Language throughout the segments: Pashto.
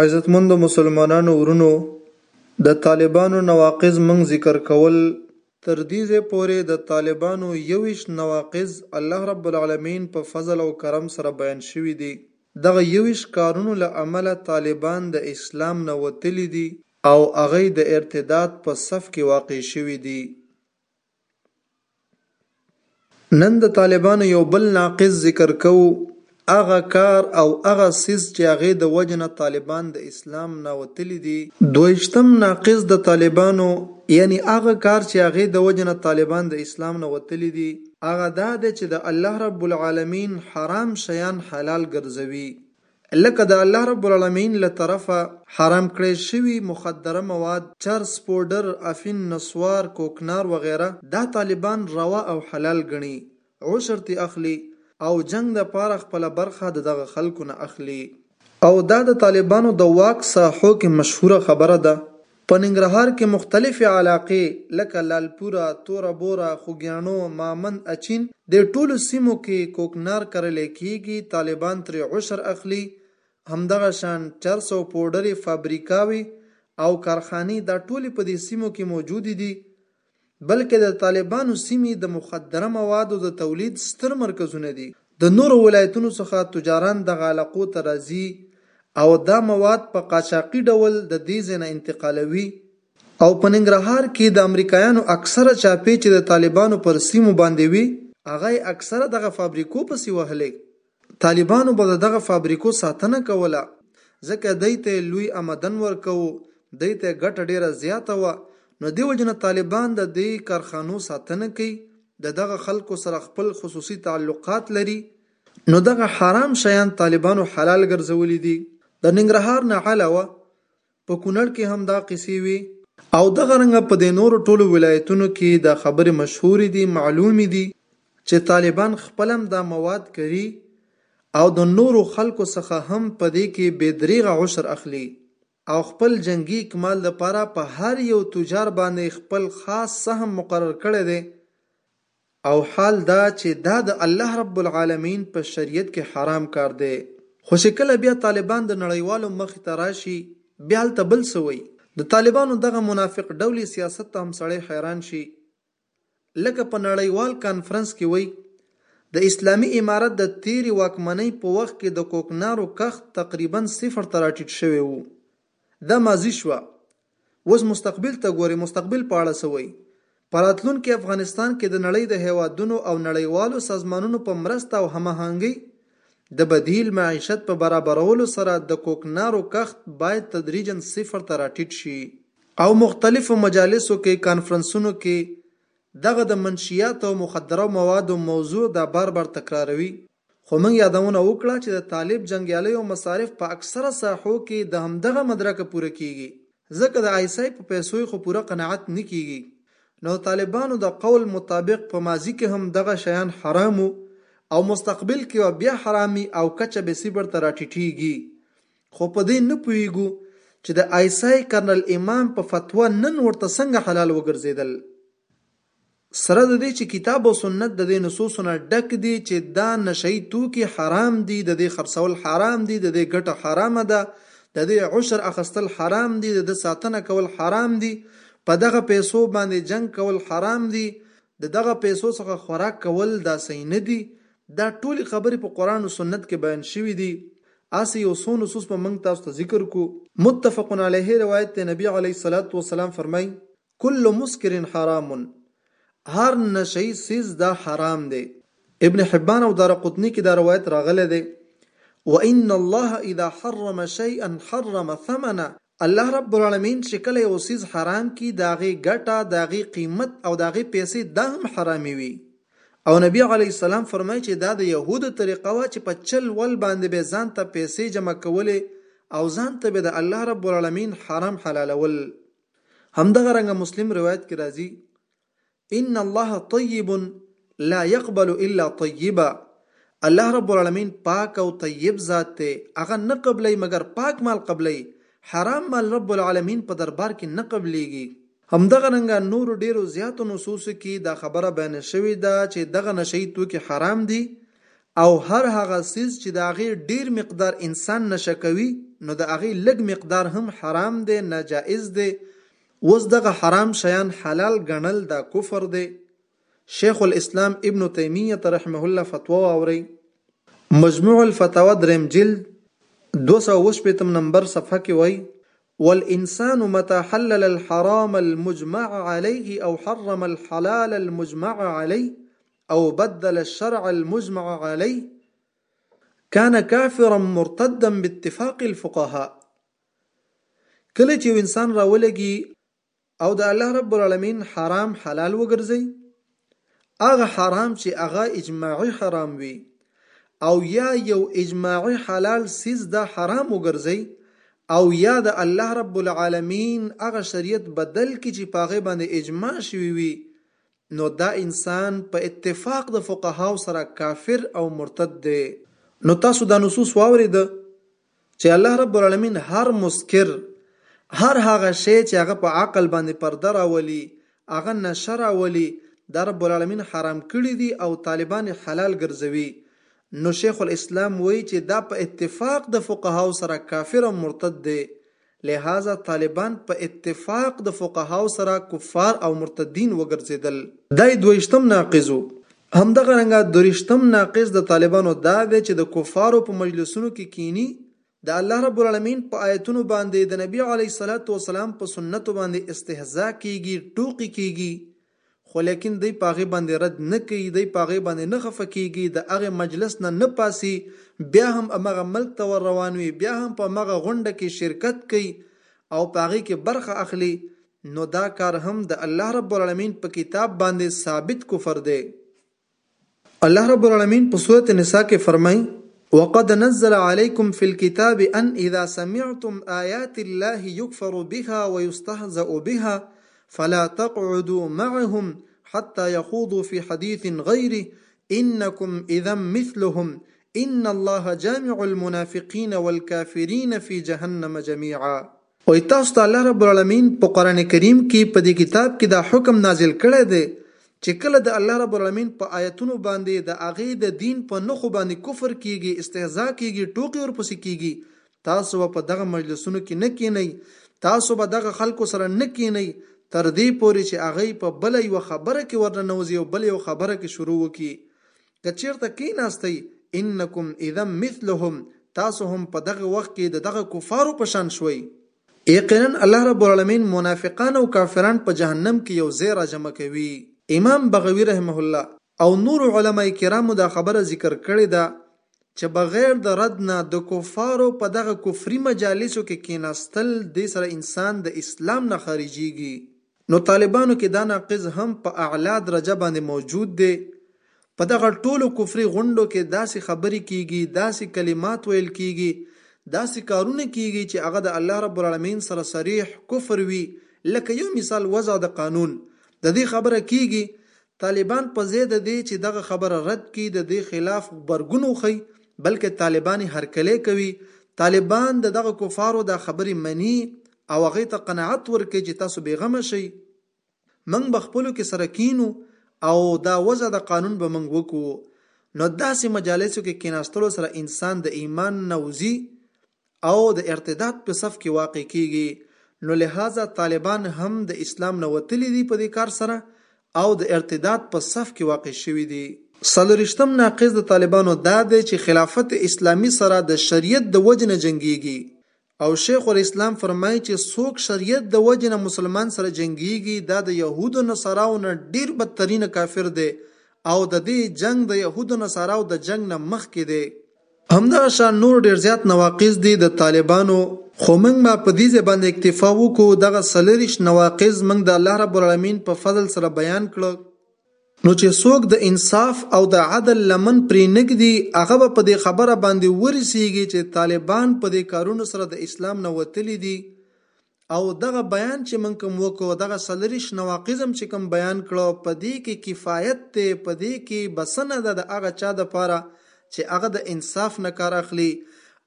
عزتمندو مسلمانانو ورونو د طالبانو نواقض مونږ ذکر کول. تر دي ځای پوري د طالبانو یوویشت نواقض الله رب العالمین په فضل او کرم سره بیان شوي دي. دغه یوویشت کارونو له امله طالبان د اسلام نه وتلي دي او هغوي د ارتداد په صف کي واقع شوي دي. نن د طالبانو یو بل ناقص ذکر کوو هغه کار او هغه څیز چې هغې د وجې نه طالبان د اسلام نه وتلي دي. دویشتم ناقص د طالبانو یعنی هغه کار چې هغې د وجې نه طالبان د اسلام نه وتلي دي هغه دا دی چې د الله رب العالمین حرام شیان حلال ګرځوي لکه د الله رب العلمين له طرفه حرام کړی شوي مخدره مواد، چرس، پوډر، افين، نصوار، کوکنار وغيره، دا طالبان روا او حلال ګڼي، عشر ترې اخلي او جنګ د پاره خپله برخه د دغه خلکو نه اخلي. او دا د طالبانو د واک ساحو کې مشهوره خبره ده په ننګرهار کې مختلفې علاقې لکه لالپوره، توره بوره، خوګیاڼو، مامند، اچین دې ټولو سیمو کې کوکنار کرلی کیږي، طالبان ترې عشر اخلي، همدغه شان چرس او پوډرې فابریکاوې او کارخانې دا ټولې په دې سیمو کې موجودې دي، بلکې د طالبانو سیمې د مخدره موادو د تولید ستر مرکزونه دي. د نورو ولایتونو څخه تجاران دغه علاقو ته راځي او دا مواد په قاچاقي ډول د دې ځای نه انتقالوي او په ننګرهار کې د امریکایانو اکثره چاپې چې د طالبانو پر سیمو باندې وي، هغه یې اکثره دغه فابریکو پسې وهلې طالبانو به د دغه فابریکو ساتنه کوله ځکه دی ته یې لوی امدن ورکوو، دی ته یې ګټه ډېره زیاته وه، نو دې وجې نه طالبان د دې کارخانو ساتنه کوي، د دغه خلکو سره خپل خصوصي تعلقات لري، نو دغه حرام شیان طالبانو حلال ګرځولي دي، د ننګرهار نه علاوه په کونړ کې هم دا قصې وې. او دغه رنګه په دې نورو ټولو ولایتونو کې دا خبرې مشهورې دي، معلومې دي چې طالبان خپله هم دا مواد کري او د نورو خلکو څخه هم په دې کې بې درېغه عشر اخلي او خپل جنګي اکمال لپاره په هر یو تجار باندې خپل خاص سهم مقرر کړی دی او حال دا چې دا د الله رب العالمين په شريعت کې حرام کار دی خو چې کله بيا طالبان د نړيوالو مخې ته راشي بيا هلته بل څه وايي د طالبانو دغه منافق ډولې سياست ته هم سړی حيران شي لکه په نړيوال کانفرنس کې وايي د اسلامي امارت د تیرې واکمنۍ په وخت کې د کوکنارو کښت تقریبا صفر ته راټیټ شوی وو دا ماضي شوه اوس مستقبل ته ګورې مستقبل په اړه څه وایي په راتلونکي افغانستان کې د نړۍ د هیوادونو او نړیوالو سازمانونو په مرسته او هماهنګۍ د بدیل معیشت په برابرولو سره د کوکنارو کښت باید تدریجاً صفر ته راټیټ شي او مختلفو مجالسو کې کانفرنسونو کې دغه د منشیاتو او مخدرو موادو موضوع دا بار بار تکراروي. خو موږ یادونه وکړه چې د طالب جنګیالیو مصارف په اکثره ساحو کې د همدغه مدرکه پوره کیږي ځکه د آی اس آی په پیسو یې خو پوره قناعت نه کیږي نو د طالبانو د قول مطابق په ماضي کې هم دغه شیان حرام وو او مستقبل کې به بیا حرامي او کچه به صفر ته راټیټیږي خو په دې نه پوهیږو چې د آی اس آی کرنل امام په فتوا نن ورته څنګه حلال وګرځیدل. سره د دې چې کتاب او سنت د دې نصوصو نه ډک دي چې دا نشه يي توکي حرام دي، د دې خرڅول حرام دي، د دې ګټه حرامه ده، د دې عشر اخستل حرام دي، د ده ساتنه کول حرام دي، په دغه پيسو باندې جنګ کول حرام دي، د دغه پيسو څخه خوراک کول دا صحيح نه دي، دا ټولې خبرې په قرآن او سنت کې بيان شوي دي، هسې يو څو نصوص به موږ تاسو ته ذکر کړو. متفق علیه روایت دی، نبي علیه الصلوة والسلام فرمايي، کل مسکر حرام هر نشه یي څیز دا حرام دی ابن حبان او دارقطنی کې دا روایت راغلی دی وان الله اذا حرم شيئا حرم ثمنه الله رب العالمین چې کله یو څیز حرام کی داغه ګټه داغه قیمت او داغه پیسې دا هم حرامي وي او نبی علی السلام فرمایي چې دا د يهودو طریقه وا چې په چل ول باندې به ځان ته پیسې جمع کولې او ځان ته به د الله رب العالمین حرام حلالول همدغه رنګه مسلم روایت کې راځي ان الله طيب لا يقبل الا طيبا الله رب العالمین پاک او طیب ذات ته هغه نه قبلې مګر پاک مال قبلې حرام مال رب العالمین په دربار کې نه قبلېږي همدغه رنګه نور ډیرو زیاتو نصوص کې دا خبره بیان شوې ده چې دغه نشئی توکي حرام دي او هر هغه څیز چې د هغې ډیر مقدار انسان نشه کوي نو د هغې لږ مقدار هم حرام دی، ناجائز دی، اوس دغه حرام شیان حلال ګڼل دا کفر دی، شیخ الاسلام ابن تیمیة رحمه الله فتوا واورئ، مجموع الفتاوی دریم جلد دوه سوه او شپېته نمبر صفحه کې وایي، والانسان متى حلل الحرام المجمع علیه او حرم الحلال المجمع علیه او بدل الشرع المجمع علی کان کافرا مرتدا باتفاق الفقهاء کله چې یو انسان راولګي او د الله رب العالمین حرام حلال وګرځي هغه حرام چې هغه اجماعي حرام وي او یا یو اجماعي حلال سیز دا حرام وګرځي او یا د الله رب العالمین هغه شریعت بدل کی چې پاغه باندې اجماع شوی وي نو دا انسان په اتفاق د فقهاو سره کافر او مرتد دی. نو تاسو دا نصوص واوريده چې الله رب العالمين هر مسکر، هر هغه شی چې هغه په عقل باندې پرده راولي، هغه نشه راولي، دا رب العالمين حرام کړي دي او طالبان يې حلال ګرځوي. نو شيخ الاسلام وايي چې دا په اتفاق د فقهاو سره کافر او مرتد دی. لهذا طالبان په اتفاق د فقهاو سره کفار او مرتدین وګرځیدل. دا یې دویشتم ناقض و. همدغه رنګه دریشتم ناقض د طالبانو دا دی چې د کفارو په مجلسونو کې کیني، د الله رب العلمین په آیتونو باندې، د نبی علیه الصلوة والسلام په سنتو باندې استهزاء کیږي، ټوقې کیږي، خو ليکن دی په هغه باندې رد نه کوي، دی په هغه باندې نه خفه کيږي، د هغه مجلس نه نه پاڅي، بيا هم همغه ملک ته ور روان وي، بيا هم په همغه غونډه کې شرکت کوي او په هغې کې برخه اخلي، نو دا کار هم د الله رب العلمين په کتاب باندې ثابت کفر دی. الله رب العالمین په سورته نساء کې فرمایي وقد نزل عليكم في الكتاب أن إذا سمعتم آيات الله يكفر بها ويستهزأ بها فلا تقعدوا معهم حتى يخوضوا في حديث غيره إنكم إذا مثلهم ان الله جامع المنافقین والکافرین فی جهنم جميعا وایي تاسو ته الله رب العالمین په قرآن کریم کې په دې کتاب کې دا حکم نازل کړی دی چې کله د الله رب العالمین په آیتونو باندې د هغه د دین په نښو باندې کفر کیږي، استهزاء کیږي، ټوکې ورپسې کیږي، تاسو به په دغه مجلسونو کې نه کینئ، تاسو به دغه خلکو سره نه کینئ تر دې پورې چې هغوی په بله یوه خبره کې ورننوځي او بله یوه خبره کې شروع وکړي. که چیرته کیناستئ انکم اذا مثلهم تاسو هم په دغه وخت کې د دغه کفارو په شان شوئ. یقینا الله رب العالمین منافقان او کافران په جهنم کې یو ځای راجمع کوي. امام بغوي رحمه الله او نورو علماء کرامو دا خبره ذکر کړې ده چې بغیر د رد نه د کفارو په دغه کفري مجالسو کې کیناستل دې سره انسان د اسلام نه خارجیږي. نو طالبانو کې دا ناقض هم په اعلی درجه باندې موجود دی، په دغه ټولو کفري غونډو کې داسې خبرې کیږي، داسې کلمات ویل کیږي، داسې کارونه کیږي چې هغه د الله رب العالمین سره صریح کفر وي، لکه یو مثال وضع د قانون د دې خبره کیږي، طالبان په ځای د دې چې دغه خبره رد کړي د دې خلاف غبرګون وښيي بلکې طالبان یې هرکلی کوي، طالبان د دغه کفارو دا خبرې مني او هغوی ته قناعت ورکړئ چې تاسو بې غمه شئ، موږ به خپلو کې سره کېنو او دا وضع د قانون به موږ وکړو. نو داسې مجالسو کې کېناستلو سره انسان د ایمان نه وځي او د ارتداد په صف کې واقع کېږي، نو لهذا طالبان هم د اسلام نه وتلي دي په دې کار سره او د ارتداد په صف کې واقع شوي دي. څلوریشتم ناقض د طالبانو دا دی چې خلافت اسلامي سره د شریعت د وجې نه جنګېږي او شیخ الاسلام فرمائی چه څوک شریعت د وجې نه مسلمان سره جنګیږی دا د یهودو نصاراو نه ډیر بدترینه کافر دی او ددې جنګ د یهودو نصاراو د جنګ نه مخکې دی. همدغه شان نور ډیر زیات نواقض دی د طالبانو. خو مونږ به په دیزې باندې اکتفا وکړو دغه څلوریشت نواقض مونږ د الله رب العالمین په فضل سره بیان کړه. نو چې څوک د انصاف او د عدل لمن پرې نه ږدي، هغه به په دې خبره باندې ورسېږي چې طالبان په دې کارونو سره د اسلام نه وتلي دي او دغه بیان چې موږ کوم وکړو، دغه څلوېښت نواقض هم چې کوم بیان کړو، په دې کې کفایت دی، په دې کې بسنه ده د هغه چا لپاره چې هغه د انصاف نه کار اخلي،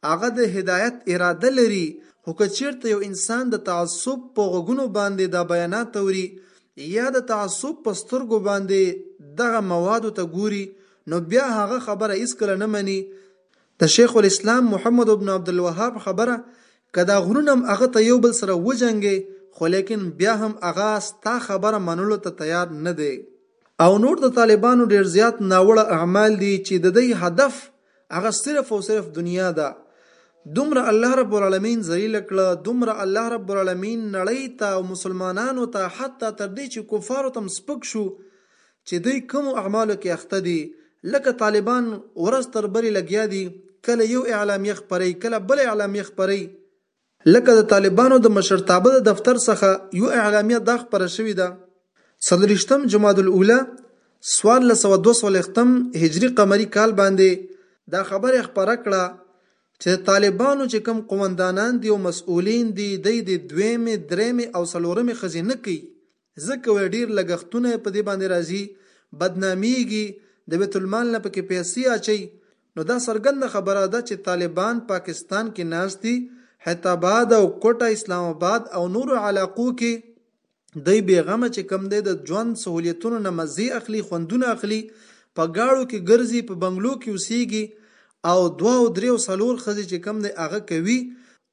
هغه د هدایت اراده لري، خو که چېرته یو انسان د تعصب په غوږونو باندې دا بیانات اوري، یا د تعصب په سترګو باندې دغه موادو ته ګوري نو بیا هغه خبره هیڅکله نه مني د شیخ الاسلام محمد ابن عبدالوهاب خبره که دا غرونه هم هغه ته یو بل سره وجنګي خو لیکن بیا هم هغه ستا خبره منلو ته تیار نه دی او نور د طالبانو ډېر زیات ناوړه اعمال دي چې د دوی هدف هغه صرف او صرف دنیا ده دومره الله رب العالمین ذلیل کړه دومره الله رب العالمین نړۍ ته او مسلمانانو ته حتی تر دې چې کفارو تم سپک شو چې دوی کوم اعمالو کې اخته دي لکه طالبان ورځ تر بلې لګیا دي کله یو اعلامیه خپري کله بل اعلامیه خپري لکه د طالبانو د مشرتابه د دفتر څخه يو اعلاميه دا خپره شوي ده څلوريشتم جمادي الاولی څوارلس سوه دوه څلوېښتم هجري قمري کال باندې دا خبره يې خپره کړه چې د طالبانو چې کوم قومندانان دي او مسؤلين دي دی د دويمې دريمې او څلورمې ښځې نه کوي ځکه وایي ډیر لګښتونه یې په دې باندې راځي، بدنامیږي، د بیت المال نه پکې پیسې اچوي، نو دا څرګنده خبره ده چې طالبان پاکستان کې ناست دي، حیتاباد او کوټه، اسلام اباد او نورو علاقو کې دوی بې غمه چې کوم دی د ژوند سهولیتونو نه مزې اخلي، خوندونه اخلي، په ګاړو کې ګرځي، په بنګلو کې اوسیږي او دوه او درې او څلور ښځې چې کوم دی هغه کوي،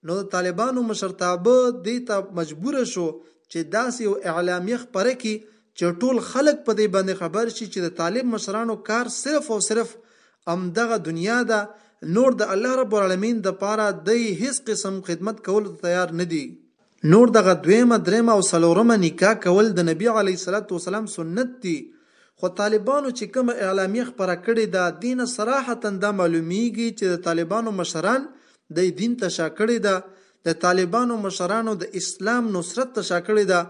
نو د طالبانو مشرتابه دې ته مجبور شو چې داسې یو اعلامیه خپره کړي چې ټول خلک په دې باندې خبر شي چې د طالب مشرانو کار صرف او صرف همدغه دنیا ده، نور د الله رب العالمین دپاره دئ هیڅ قسم خدمت کولو ته تیار نه دي. نور دغه دویمه، دریمه او څلورمه نکاح کول د نبي علیه الصلوة والسلام سنت دي، خو طالبانو چې کومه اعلامیه خپره کړې ده دې نه صراحتاً دا معلومیږي چې د طالبانو مشران دی دین ته شا کړی ده د طالبانو مشرانو د اسلام نصرت ته شا کړی ده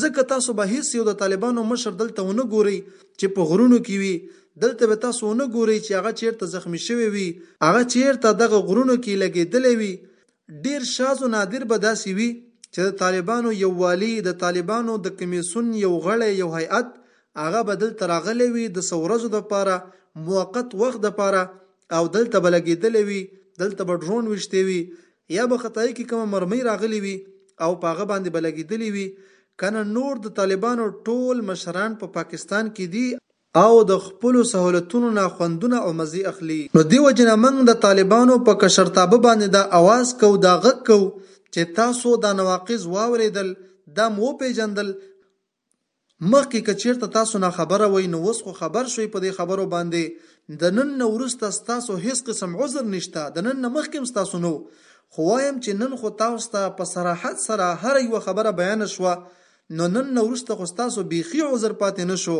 ځکه تاسو به هیڅ یو د طالبانو مشر دلته ونه ګورئ چې په غرونو کې وي دلته به تاسو ونه ګورئ چې هغه چیرته زخمی شوی وي هغه چیرته دغه غرونو کې لګیدلی وي ډیر شاز و نادر به داسې وي چې د طالبانو یو والی د طالبانو د کمیسون یو غړی یو هیئت هغه به دلته راغلی وي د څو ورځو لپاره موقت وخت لپاره او دلته به لګېدلی وي، دلته به ډرون ویشتی وي، یا به قطعه کې کومه مرمۍ راغلې وي او په هغه باندې به لګېدلې وي، کنه نور د طالبانو ټول مشران په پاکستان کې دي او د خپلو سهولتونو نه خوندونه او مزې اخلي. نو دې وجې نه مونږ د طالبانو په کشرتابه باندې دا اواز کوو، دا غږ کوو چې تاسو دا نواقض واورېدل، دا مو وپېژندل، مخکې که چېرته تاسو ناخبره وئ نو اوس خو خبر شوئ په دې خبرو باندې د نن نه وروسته ستاسو هېڅ قسم عذر نشته د نن نه مخکې هم ستاسو نه و خو وایم چې نن خو تاسو ته په صراحت سره هره یوه خبره بیانه شوه نو نن نه وروسته خو ستاسو بیخي عذر پاتې نه شو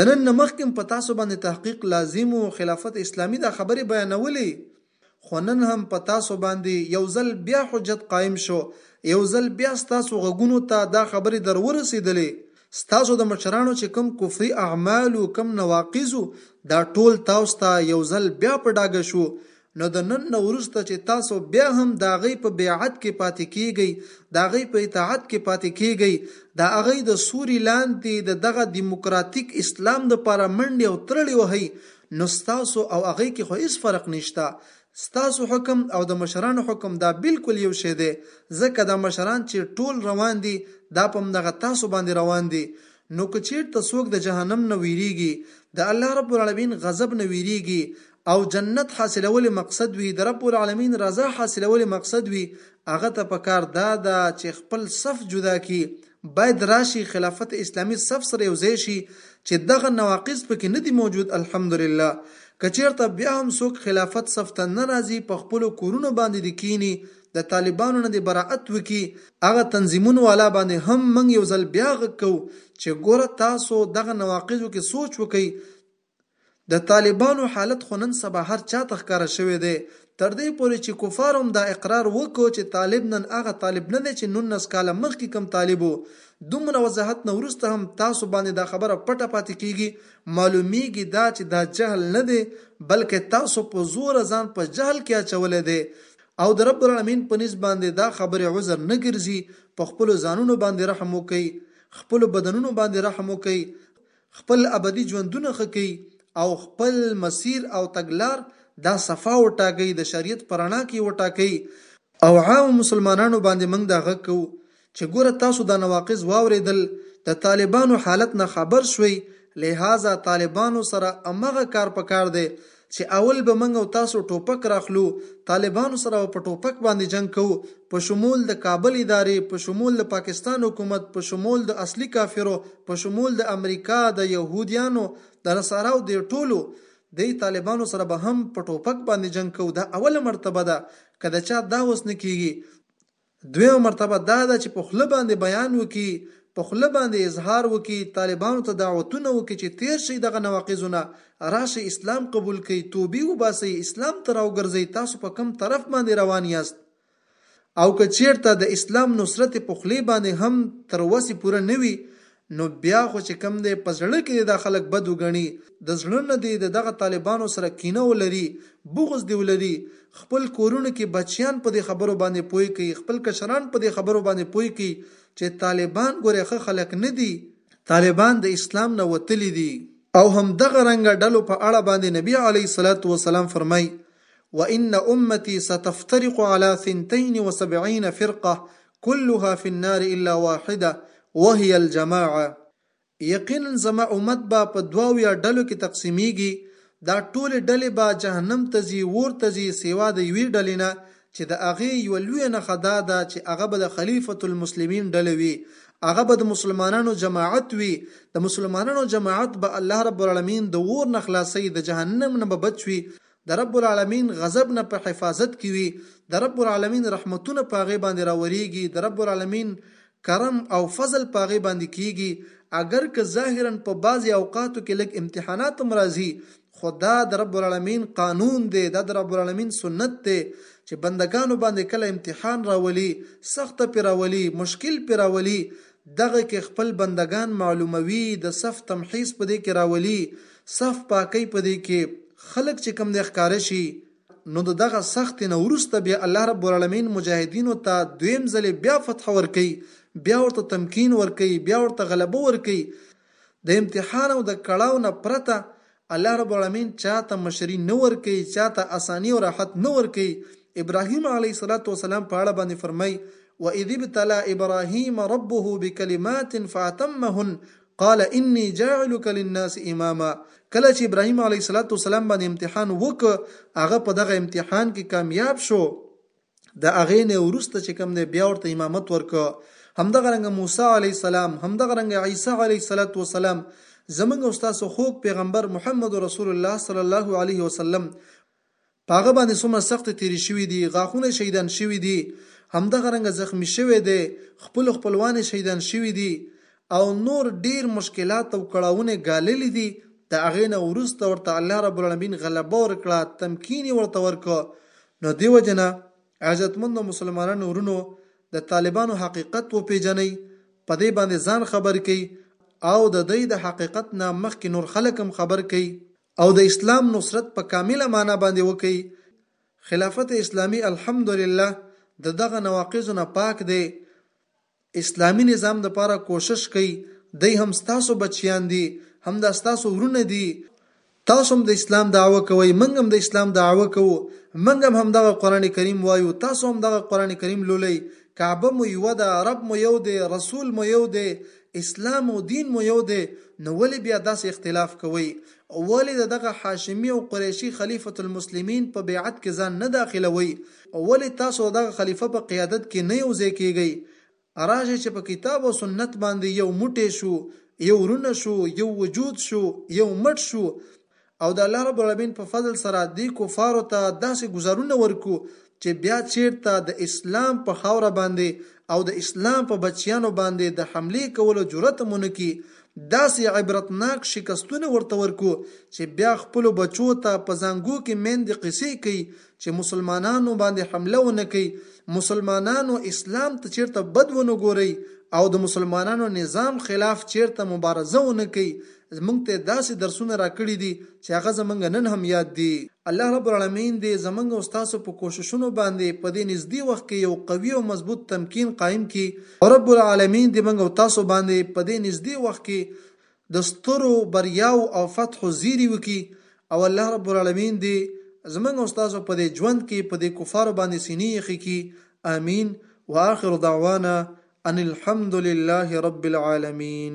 د نن نه مخکې هم په تاسو باندې تحقیق لازم و خلافت اسلامي دا خبرې بیانولې خو نن هم په تاسو باندې یو ځل بیا حجت قایم شو، یو ځل بیا ستاسو غږونو ته دا خبرې در ورسېدلې، ستاسو د مشرانو چې کوم کفري اعمال و، کوم نواقض و، دا ټول تاسو ته یو ځل بیا په ډاګه شو، نو د نن نه وروسته چې تاسو بیا هم د هغوی په بیعت کې پاتې کېږئ، د هغوی په اطاعت کې پاتې کېږئ، د هغوی د سوري لاندې د دغه دیموکراتیک اسلام لپاره منډې او ترړې وهئ، نو ستاسو او هغوی کې خو هیڅ فرق نشته، ستاسو حکم او د مشرانو حکم دا بلکل یو شی دی، ځکه دا مشران چې ټول روان دي دا په همدغه تاسو باندې روان دي، نو که چیرته څوک د جهنم نه ویریږي، د الله رب العالمین غضب نه ویریږي او جنت حاصلول یې مقصد وي، د رب العالمین رضا حاصلول یې مقصد وي، هغه ته پکار دا ده چی خپل صف جدا کړي باید راشی خلافت اسلامی صف سره یوځای شی چی دغه نواقض پکی ندی موجود الحمدلله که چیرته بیا هم څوک خلافت صف ته نه راځی په خپلو کورونو باندی دی کینی د طالبانو نه دی برائت وکی هغه تنظیمونو والا باندی هم موږ یو ځل بیا غږ کوو چی ګوره تاسو دغه نواقضو کی سوچ وکړئ د طالبانو حالت خو نن سبا هر چا ته ښکاره شوی دی، تر دې پورې چې کفارو هم دا اقرار وکړ چې طالب نن هغه طالب نه دی چې نولس کاله مخکې کوم طالب و، دومره وضاحت نه وروسته هم تاسو باندې دا خبره پټه پاتې کېږي، معلومېږي دا چې دا جهل نه دی بلکې تاسو په زوره ځان په جهل کې اچولی دی او د رب العلمين په نزد باندې دا خبرې عذر نه ګرځي، په خپلو ځانونو باندې رحم وکړئ، خپلو بدنونو باندې رحم وکړئ، خپل ابدي ژوندونه ښه کړئ او خپل مسیر او تګلار دا صفا وټاکئ، د شریعت په رڼا کې یې وټاکئ او عامو مسلمانانو باندې موږ دا غږ کوو چې ګوره تاسو دا نواقض واورېدل، د طالبانو حالت نه خبر شوئ، لهذا طالبانو سره همغه کار پکار دی چې اول به موږ او تاسو ټوپک راخلو، طالبانو سره به په ټوپک باندې جنګ کوو، په شمول د کابل ادارې، په شمول د پاکستان حکومت، په شمول د اصلي کافرو، په شمول د امریکا، د یهودیانو، د نصاراو دې ټولو دې طالبانو سره به هم په ټوپک باندې جنګ کوو، دا اوله مرتبه ده، که د چا دا وس نه کېږي، دویمه مرتبه دا ده چې په خوله باندې بیان وکړي، په خوله باندې اظهار وکړي، طالبانو ته دعوتونه وکړي چې تېر شئ دغه نواقضو نه، راشئ اسلام قبول کړئ، توبې وباسئ، اسلام ته راوګرځئ، تاسو په کوم طرف باندې روان یاست؟ او که چېرته د اسلام نصرت یې په خولې باندې هم تر وسې پوره نه وي، نو بيا خو چې کوم دی په زړه کې دې دا خلک بد وګڼي، د زړه نه دې د دغه طالبانو سره کينه ولري، بغض دې ولري، خپل کورونو کې بچيان په دې خبرو باندې پوه کړي، خپل کشران په دې خبرو باندې پوه کړي چې طالبان ګوره ښه خلک نه دي، طالبان د اسلام نه وتلي دي او همدغه رنګه ډلو په اړه باندې نبي عليه صلوة وسلام فرمايي، وان امتي ستفترق علي ثنتين وسبعين فرقة کلها فی النار الا واحده وهی الجماعه یقینا زما امت به په دوو یا ډلو کې تقسیمیږي دا ټولې ډلې به جهنم ته ځي، اور ته ځي، سوا د یوې ډلې نه چې د هغې یوه لویه نښه دا ده چې هغه به د خلیفة المسلمین ډله وي، هغه به د مسلمانانو جماعت وي، د مسلمانانو جماعت به الله رب العالمین د اور نه خلاصوي، د جهنم نه به بچوي، د رب العالمين غضب نه په حفاظت کې وي، د رب العالمين رحمتونه په هغې باندې راورېږي، د رب العالمين کرم او فضل په هغې باندې کېږي، اګر که ظاهراً په بعضې اوقاتو کې لږ امتحانات هم راځي، خو دا د رب العالمين قانون دی، دا د رب العالمين سنت دی، چې بندګانو باندې کله امتحان راولي، سخته پرې راولي، مشکل پرې راولي، دغه کې خپل بندګان معلوموي د صف تمحیص په دې کې راولي صف پاکۍ په دې کې خلک چې کوم دی ښکاره شي نو د دغه سختې نه وروسته بیا الله رب العالمین مجاهدینو ته دویم ځلې بیا فتح ورکوي بیا ورته تمکین ورکوي بیا ورته غلبه ورکوي د امتحان او د کړاو نه پرته الله رب العالمين چاته مشري نه ورکوي، چاته اساني او راحت نه ورکوي، ابراهيم عليه الصلاة والسلام په اړه باندې فرمايي، واذ ابتلي ابراهيم ربه بکلمات فاتمهن قال اني جاعلک للناس اماما کله چې ابراهيم عليه الصلاة والسلام باندې امتحان وکړ هغه په دغه امتحان کې کامياب شو، د هغې نه وروسته چې کوم دی بیا ورته امامت ورکړ همدغه رنګ موسی علی السلام همدغه رنګ عیسی علی السلام زمونږ او تاسو خوږ پیغمبر محمد رسول الله صلی الله علیه وسلم پاغه باندې څومره سخت تیری شوی دی غاخونه شهیدان شوی دی همدغه رنګ زخمی شوی دی خپل خپلوان شهیدان شوی دی او نور ډیر مشکلات او کړهونه ګاللې دي د هغې نه وروسته ورته الله رب العالمین غلبه ورکړه تمکین ورته ورکړه نو دې وجې نه عزتمندو مسلمانانو ورونو د طالبانو حقیقت وپېژنئ، په دې باندې ځان خبر کړئ او د دوی د حقیقت نه مخکې نور خلک هم خبر کړئ او د اسلام نصرت په کامله معنی باندې وکړئ، خلافت اسلامي الحمدلله د دغه نواقضو نه پاک دی، اسلامی نظام لپاره کوشش کړئ دی هم ستاسو بچیان دی همدا ستاسو ورونه دی تاسو هم د اسلام دعوه کوئ موږ هم د اسلام دعوه کوو موږ هم همدغه قران کریم وایو تاسو هم دغه قران کریم لولئ کعبه مو یو ده رب مو یو دی رسول مو یو دی اسلام او دین مو یو دی نو ولې بیا داسې اختلاف کوئ ولې د دغه هاشمي او قریشي خلیفة المسلمین په بیعت کې ځان نه داخلوئ؟ ولې تاسو د دغه خلیفه په قیادت کې نه یو ځای کیږئ؟ راشئ چې په کتاب او سنت باندې یو موټی شو، یو وروڼه شو، یو وجود شو، یو مټ شو او د الله رب العالمین په فضل سره دې کفارو ته داسې ګوزارونه ورکړو چې بیا چیرته د اسلام په خاوره باندې او د اسلام په بچیانو باندې د حملې کولو جرات مو نه کړي، داسې عبرتناک شکستونه ورته ورکړو چې بیا خپلو بچو ته په زانګو کې میندې قصې کوي چې مسلمانانو باندې حمله ونه کړئ، مسلمانانو اسلام ته چیرته بد ونه ګورئ او د مسلمانانو نظام خلاف چیرته مبارزه ونه کړئ، زمونږ ته داسې درسونه راکړي دي چې هغه زمونږ نن هم یاد دي. الله رب العلمین دې زمونږ او ستاسو په کوششونو باندې په دې نږدې وخت کې یو قوي او مضبوط تمکین قایم کړي او رب العلمین دې مونږ او تاسو باندې په دې نږدې وخت کې د سترو بریاوو او فتحو زیری وکړي او الله رب العلمین دې زمونږ او ستاسو په دې ژوند کې په دې کفارو باندې سینې یخې کړي آمین واخر دعوانا ان الحمدلله رب العالمین.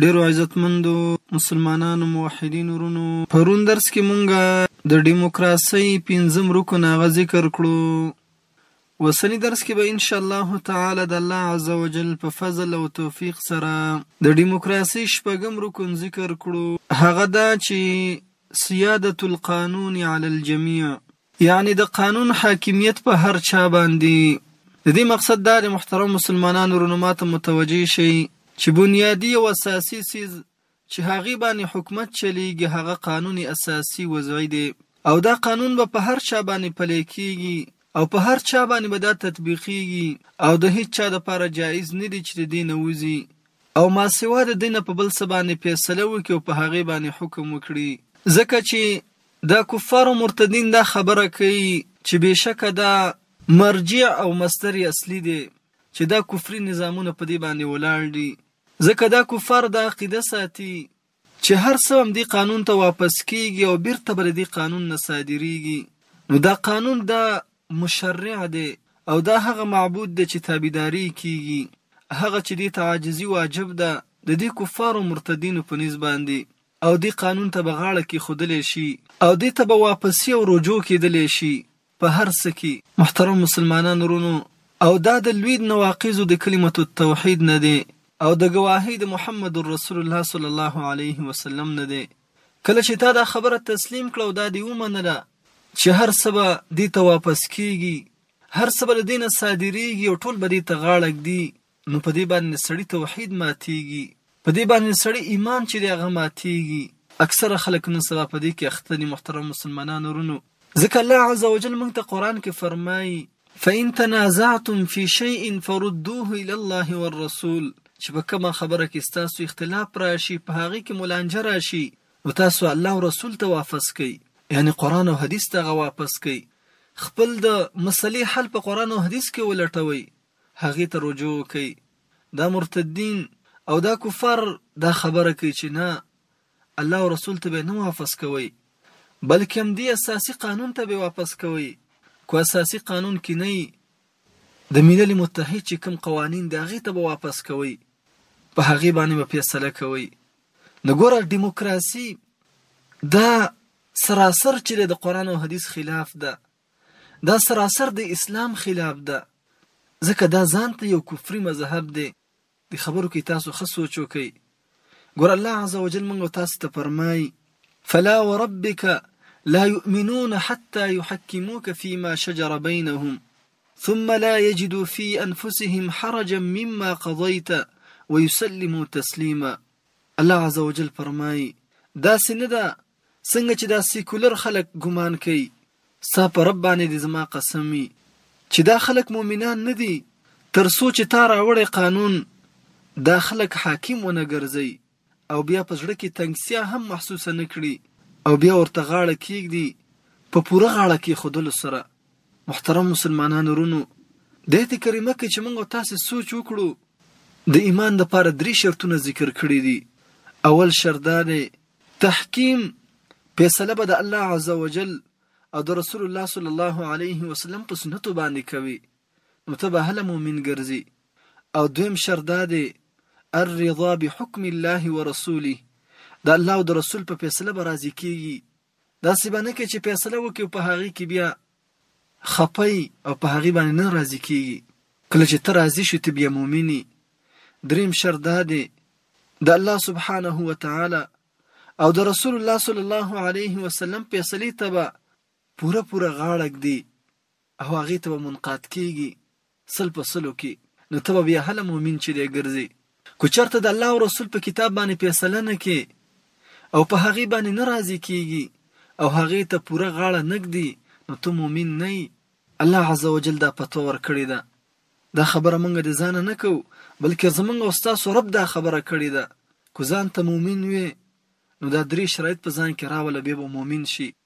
ډېرو عزتمندو مسلمانانو موحدینو وروڼو! پرون درس کې مونږ د ډیموکراسۍ پنځم رکن هغه ذکر کړو، اوسني درس کې به ان شاء الله تعالی د الله عزوجل په فضل او توفیق سره د ډیموکراسۍ شپږم رکن ذکر کړو، هغه دا چې سیادة القانون علی الجمیع، یعنې د قانون حاکمیت په هر چا باندې. د دې مقصد دا دی محترم مسلمانان ورونو ماته متوجه شئ چې بنیادي او اساسي څیز چې هغې باندې حکومت چلیږي هغه قانون اساسي وضعي دی او دا قانون به په هر چا باندې پلی کیږي او په هر چا باندې به دا تطبیقیږي او د هیڅ چا لپاره جایز نه دي چې د دې نه وځي او ماسوا د دې نه په بل څه باندې فیصله وکړي او په هغې باندې حکم وکړي ځکه چې دا کفار او مرتدین دا خبره کوي چې بېشکه دا مرجع او مصدر یې اصلي دی چې دا کفري نظامونه په دې باندې ولاړ دي ځکه دا کفار دا عقیده ساتي چې هر څه هم دې قانون ته واپس کېږي او بېرته به له دې قانون نه صادرېږي نو دا قانون دا مشرع دی او دا هغه معبود دی چې تابعداري کېږي هغه چې دې ته عاجزي واجب ده د دې کفارو مرتدینو په نسبت باندې او دې قانون ته به غاړه کېښودلې شي. او دې ته به واپسي او رجوع کېدلې شي په هر څه کې. محترمو مسلمانانو ورونو! او دا د لويد نواقضو د کلمة التوحيد نه دی او د ګواهۍ د محمد رسول الله صلی الله عليه وسلم نه دی. کله چې تا دا خبره تسليم کړه او دا دې ومنله چې هر څه به دې ته واپس کېږي، هر څه به له دې نه صادرېږي او ټول به دې ته غاړه ږدي، نو په دې باندې د سړي توحید ماتېږي. په دې باندې د سړي ایمان چې دی هغه ماتېږي. اکثره خلک نن سبا په دې کې اخته دي محترمو مسلمانانو ورونو. ځکه الله عز وجل موږ ته قرآن کې فرمايي. فإن تنازعتم في شيء فردوه الي الله والرسول چې په کومه خبره کې ستاسو اختلاف راشي په هغې کې مو لانجه راشي نو تاسو الله او رسول ته واپس کړئ یعنې قرآن او حدیث ته هغه واپس کړئ خپل د مسلې حل په قرآن او حدیث کې ولټوئ هغی ته رجوع کوي دا مرتدین او دا کفار دا خبره کوي چې نه الله او رسول ته به نه واپس کوي بلکې هم دی اساسي قانون ته به واپس کوي کو اساسي قانون کې نه د ملل متحد چې کوم قوانین دی هغه ته به واپس کوي په هغه باندې به فیصله کوي نو ګوره دیموکراسي دا سراسر چې د قران او حدیث خلاف ده دا سراسر د اسلام خلاف ده ځکه دا ځان ته یو کفري مذهب دی د خبرو کې تاسو ښه سوچ وکړئ ګور الله عز وجل موږ تاسو ته فرمایي فلا وربك لا يؤمنون حتى يحكموك فيما شجر بينهم ثم لا يجدوا في انفسهم حرجا مما قضيت ويسلموا تسليما الله عز وجل فرمایي دا سنده څنګه چې دا سیکولر خلک ګمان کوي. ستا په رب باندې دې زما قسم وي چې دا خلک مؤمنان نه دي تر څو چې تا راوړی قانون دا خلک حاکم ونه ګرځوي او بیا په زړه کې تنګسیا هم محسوسه نه کړي او بیا ورته غاړه کیږدي په پوره غاړه کیښودلو سره محترم مسلمانان ورونو د ایت کریمه کې چې موږ تاسو سوچ وکړو د ایمان لپاره درې شرطونه ذکر کړي دي اول شرط دا دی تحکیم، فیصله به د الله عزوجل او د رسول الله صلی الله علیه وسلم په سنتو باندې کوې نو ته به هله مؤمن ګرځې او دویم شرط دا دی الرضا بحکم الله ورسوله د الله او د رسول په فیصله به راضي کېږي داسې به نه کوې چې فیصله وکړې او په هغې کې بیا خپه يي او په هغي باندي نه راضي کيږي کله چي ته راضي شي ته بيا مؤمن يي دريم شرط دا دی د الله سبحانه وتعالی او د رسول الله صلی الله عليه وسلم فيصلي ته به پوره پوره غاړه ږدي او هغي ته به منقاد کيږي سل په سلو کي نو ته به بيا هله مؤمن چي دی ګرځي که چرته د الله او رسول په کتاب باندي فيصله نه کي او په هغي باندي نه راضي کيږي او هغي ته پوره غاړه نه ږدي نو ته مؤمن نه يي. الله عزوجل دا فتوا ورکړي ده دا خبره مونږ د ځانه نه کوو بلکه زمونږ او ستاسو رب دا خبره کړي ده که ځان ته مؤمن وي نو دا دري شرايط په ځان کي راوله بيا به مؤمن شي.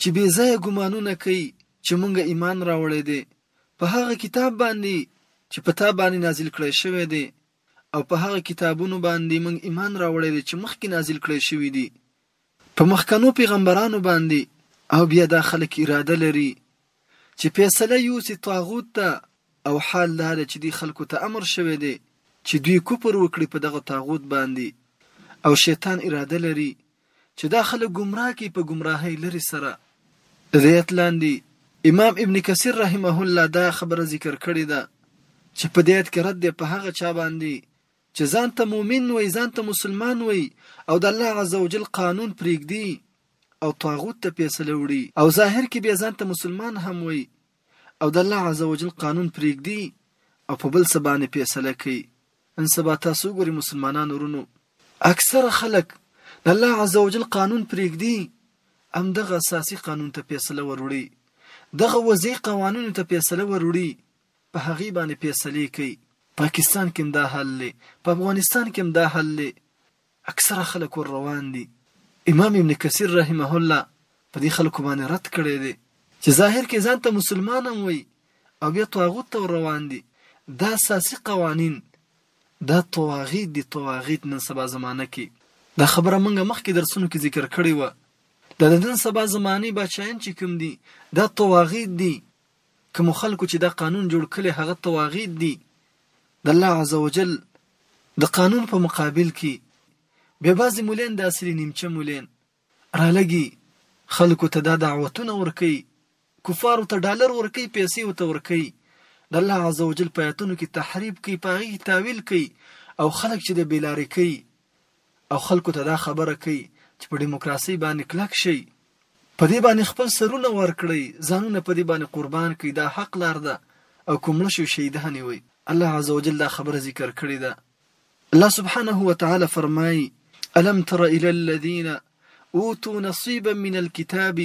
چې بې ځایه ګمانونه کوي چې مونږ ایمان راوړی دی په هغه کتاب باندې چې په تا باندې نازل کړی شوی دی او په هغه کتابونو باندې مونږ ایمان راوړی دی چې مخکې نازل کړی شوي دي په مخکنو پیغمبرانو باندې او بیا دا خلک اراده لري چې فیصله یوسي طاغوت ته او حال دا دی چې دې خلکو ته امر شوی دی چې دوی کفر وکړي په دغه طاغوت باندې او شیطان اراده لري چې دا خلک ګمراه کړي په ګمراهۍ لرې سره. د دې ایت لاندې امام ابن کثیر رحمه الله دا خبره ذکر کړې ده چې په دې ایت کې رد دی په هغه چا باندې چې ځان ته مؤمن وي ځان ته مسلمان وي او د الله عزوجل قانون پرېږدي او طاغوت ته فیصله وړي او ظاهر کې بیا ځان ته مسلمان هم وي او د الله عز وجل قانون پرېږدي او په بل څه باندې فېصله کوي نن سبا تاسو وګورئ مسلمانان ورونو اکثره خلک د الله عز وجل قانون پرېږدي هم دغه اساسي قانون ته فېصله وروړي دغه وضعي قوانینو ته فېصله وروړي په هغې باندې فېصلې کوي پاکستان کې دا حل دی په افغانستان کې دا حل دی اکثره خلک ور روان دي. امام ابن کثیر رحمه الله په دې خلکو باندې رد کړی دی چې ظاهر کې ځان ته مسلمان هم وایي او بیا طاغوت ته ور روان دي. دا ساسي قوانین دا طواغیت دي طواغیت نن سبا زمانه کې دا خبره مونږ مخکې درسونو کې ذکر کړې وه دا د نن سبا زمانې باچایان چې کوم دي دا طواغیت دي کومو خلکو چې دا قانون جوړ کړی هغه طواغیت دي، د الله عزوجل د قانون په مقابل کې بیا بعضې مولین داسې دي نیمچه مولین رالږي خلکو ته دا دعوتونه ورکوي کفارو ته ډالر ورکوي پیسې ورته ورکوي د الله عزوجل په آیتونو کې تحریف کوي په هغې کې تاویل کوي او خلک چې د بې لارې کوي او خلکو ته دا خبره کوي چې په ډیموکراسۍ باندې کلک شئ، په دې باندې خپل سرونه ورکړئ، ځانونه په دې باندې قربان کړئ، دا حق لار ده او که مړه شوئ شهیدان یوئ. الله عزوجل دا خبره ذکر کړې ده، الله سبحانه وتعالی فرمايي، الم تر الی الذین اوتو نصیبا من الکتاب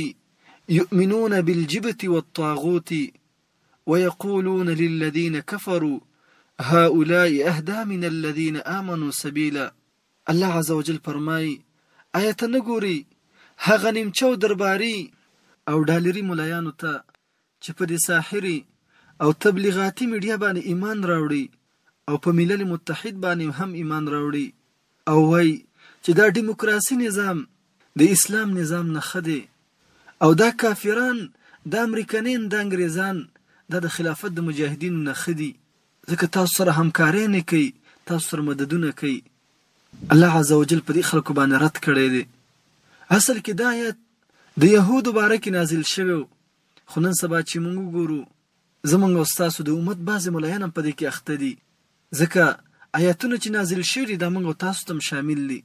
یؤمنون بالجبت والطاغوت ويقولون للذين كفروا هؤلاء اهدی من الذين آمنوا سبيلا الله عزوجل فرمائی ایا ته نه ګوری هغه نیمچه او درباری او ډالری ملایانو ته چه په دی ساحری او تبلیغاتی میډیا باندی ایمان راوړی او په ملل متحد باندی هم ایمان راوړی او وايي چې دا ډيموکراسي نظام د اسلام نظام نه ښه دی او دا کافران دا امريکنين دا انګريزان دا د خلافت د مجاهدينو نه ښه دي ځکه تاسو سره همکاري نه کوي تاسو سره مددونه کوي الله عز وجل په دې خلکو باندې رد کړی دی اصل کې دا آیت د يهودو باره کې نازل شوی خو نن سبا چې موږ وګورو زمونږ او ستاسو د امت بعضې ملایان هم په دې کې اخته دي ځکه آیاتونه چې نازل شوي دي دا موږ او تاسو ته هم شامل دي.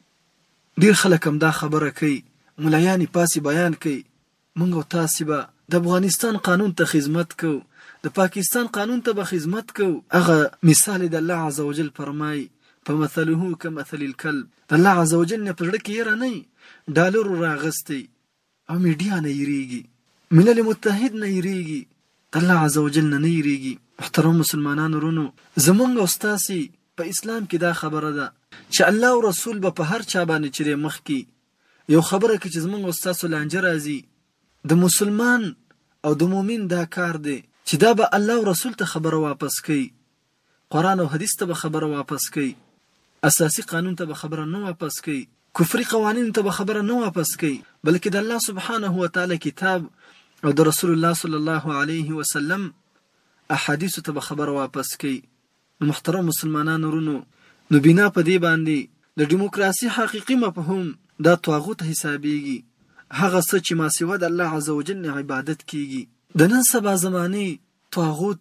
ډېر خلک هم دا خبره کوي، ملایان یې پاسې بیان کوي، موږ او تاسې به د افغانستان قانون ته خدمت کوو، د پاکستان قانون ته به خدمت کوو. هغه مثال یې د الله عزوجل فرمایي، فمثله کمثل الکلب، د الله عزوجل نه په زړه کې یره نه وي، ډالرو را اخیستی، له میډیا نه یریږي ملل متحد نه یریږي الله عز وجل نه نه یریږي محترم مسلمانان ورونو زمونږ او ستاسو په اسلام کې دا خبره ده چې الله او رسول به په هر چا باندې چیرې مخ کې یو خبره کې چې زمونږ او ستاسو لانجه راځي د مسلمان او د مؤمن دا کار دی چې دا به الله او رسول ته خبره واپس کوي قران او حدیث ته به خبره واپس کوي اساسي قانون ته به خبره نه واپس کوي کفري قوانینو ته به خبره نه واپس کوي بلکې د الله سبحانه و تعالی کتاب او د رسول الله صلی الله علیه وسلم احادیث ته به خبره واپس کوي نو محترم مسلمانانو رونو نو بنا په دې باندې د دیموکراسي حقيقي مفهوم دا طاغوت حسابيږي هغه څه چې ما سوا د الله عزوجل نه عبادت کیږي د نن سبا زمانه طاغوت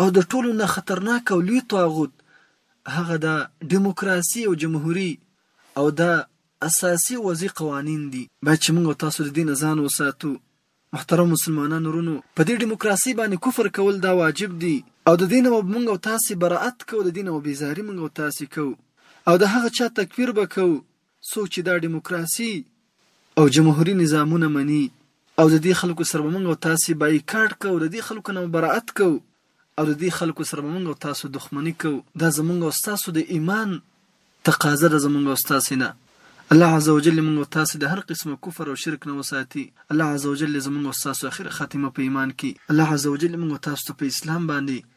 او د ټولو نه خطرناک او لوی طاغوت هغه دا ډیموکراسي او جمهوري او دا اساسي وضعي قوانین دي. باید چې موږ او تاسو د دې نه ځان وساتو. محترمو مسلمانانو ورونو! په دې ډیموکراسي باندې کفر کول دا واجب دي. او د دې نه به موږ او تاسې برائت کوو، د دې نه به بیزاري موږ او تاسې کوو. او د هغه چا تکفیر به کوو څوک چې دا ډیموکراسي او جمهوري نظامونه مني او د دې خلکو سره به موږ او تاسې بایکاټ کوو، د دې خلکو نه به براعت کوو او د دې خلکو سره به موږ او تاسو دښمني کوو، دا زموږ او ستاسو د ایمان تقاضا ده زموږ او ستاسې نه. الله عزوجل دې موږ او تاسې د هر قسمه کفر او شرک نه وساتي، الله عزوجل دې زموږ او ستاسو اخره خاتمه په ایمان کې، الله عزوجل دې موږ او تاسو ته په اسلام باندې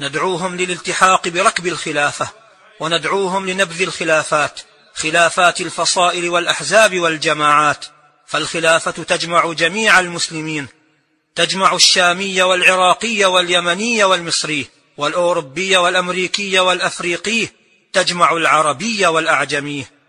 ندعوهم للالتحاق بركب الخلافة وندعوهم لنبذ الخلافات خلافات الفصائل والأحزاب والجماعات فالخلافة تجمع جميع المسلمين تجمع الشامي والعراقي واليمني والمصري والأوروبي والأمريكي والأفريقي تجمع العربي والأعجمي